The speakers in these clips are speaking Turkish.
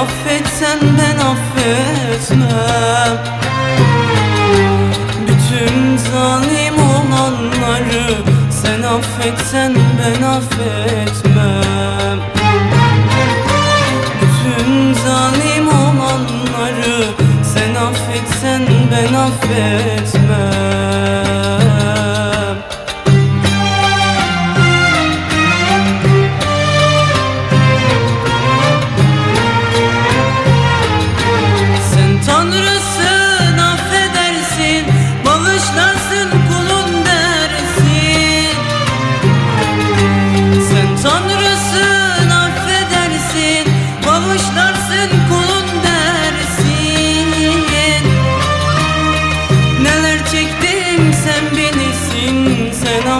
affetsen ben affetmem. Bütün zalim olanları sen affetsen ben affetmem. Bütün zalim olanları sen affetsen ben affetmem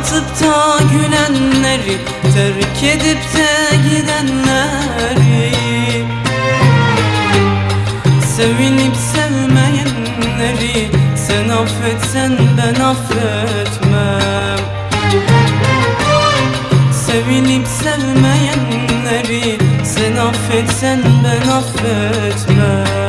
Ağlatıp da gülenleri Terk edip de gidenleri. Sevinip sevmeyenleri Sen affetsen ben affetmem. Sevinip sevmeyenleri Sen affetsen ben affetmem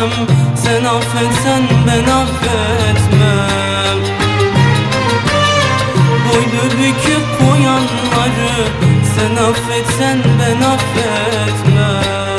affetmem Sen affetsen ben affetmem. Boynu bükük koyanları Sen affetsen ben affetmem